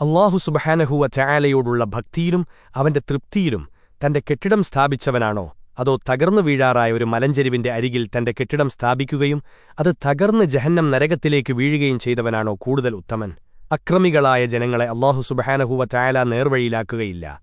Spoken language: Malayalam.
അള്ളാഹു സുബഹാനഹുവ ചായാലയോടുള്ള ഭക്തിയിലും അവന്റെ തൃപ്തിയിലും തന്റെ കെട്ടിടം സ്ഥാപിച്ചവനാണോ? അതോ തകർന്നു വീഴാറായ ഒരു മലഞ്ചെരിവിന്റെ അരികിൽ തന്റെ കെട്ടിടം സ്ഥാപിക്കുകയും അത് തകർന്ന് ജഹന്നം നരകത്തിലേക്ക് വീഴുകയും ചെയ്തവനാണോ കൂടുതൽ ഉത്തമൻ? അക്രമികളായ ജനങ്ങളെ അള്ളാഹു സുബഹാനഹുവ ചായാല നേർവഴിയിലാക്കുകയില്ല.